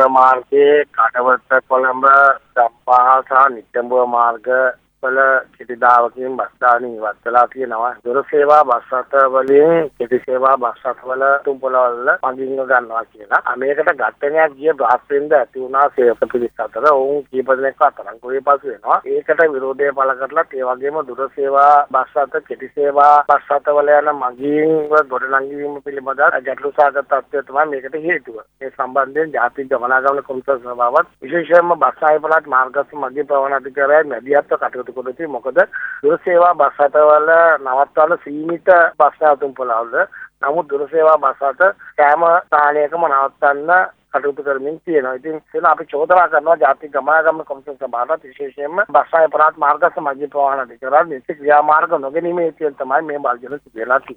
පොර මාර්ගයේ කඩවත කොළඹ සම්පහා සහ නිට්ටඹුව මාර්ග වල කෙටිදාවකින් බස් දාන ඉවත් වෙලා තියෙනවා. දුර සේවා බස් රථ වලින් කෙටි සේවා බස් රථ වල තුම්පලවල පදිංග ගන්නවා කියලා. මේකට ඝට්ටනයක් ගිය බ්‍රහස්පතින්ද ඇති වුණා සේවක පිරිස් අතර ඔවුන් කීප දෙනෙක් අතරංගුවේ පසු වෙනවා. ඒකට විරෝධය පළ කරලා ඒ වගේම දුර සේවා බස් රථ කෙටි සේවා බස් රථ වල යන මගීන් ගොඩනැංවීම පිළිබඳ ගැටලු සාගත තත්ත්වය තමයි මේකට හේතුව. ඒ සම්බන්ධයෙන් ජාතික ගමනාගමන කොමිසම සභාවත් විශේෂයෙන්ම බස් ආය පළාත් මාර්ගස්ථ මගී ප්‍රවණ අධිකාරිය මැදිහත්ව කටයුතු කටයුතු කරති මොකද දුර සේවා බස් රථවල නවත්වන සීමිත බස් නැවතුම් පොළවල්ද නමුත් දුර සේවා බස් රථ සෑම ස්ථානයකම නවත්තන්න කටයුතු කරමින් තියෙනවා. ඉතින් ඒක අපි චෝදනා කරනවා ජාතික ගමනාගමන කොමිසම සභාවට විශේෂයෙන්ම බස් ආය පළාත් මාර්ගස්ථ මගී ප්‍රවාහන අධිකාරිය නිසි ක්‍රියාමාර්ග නොගැනීමේ හේතුවෙන් තමයි මේ බල්ජන සිදු වෙලා තියෙන්නේ.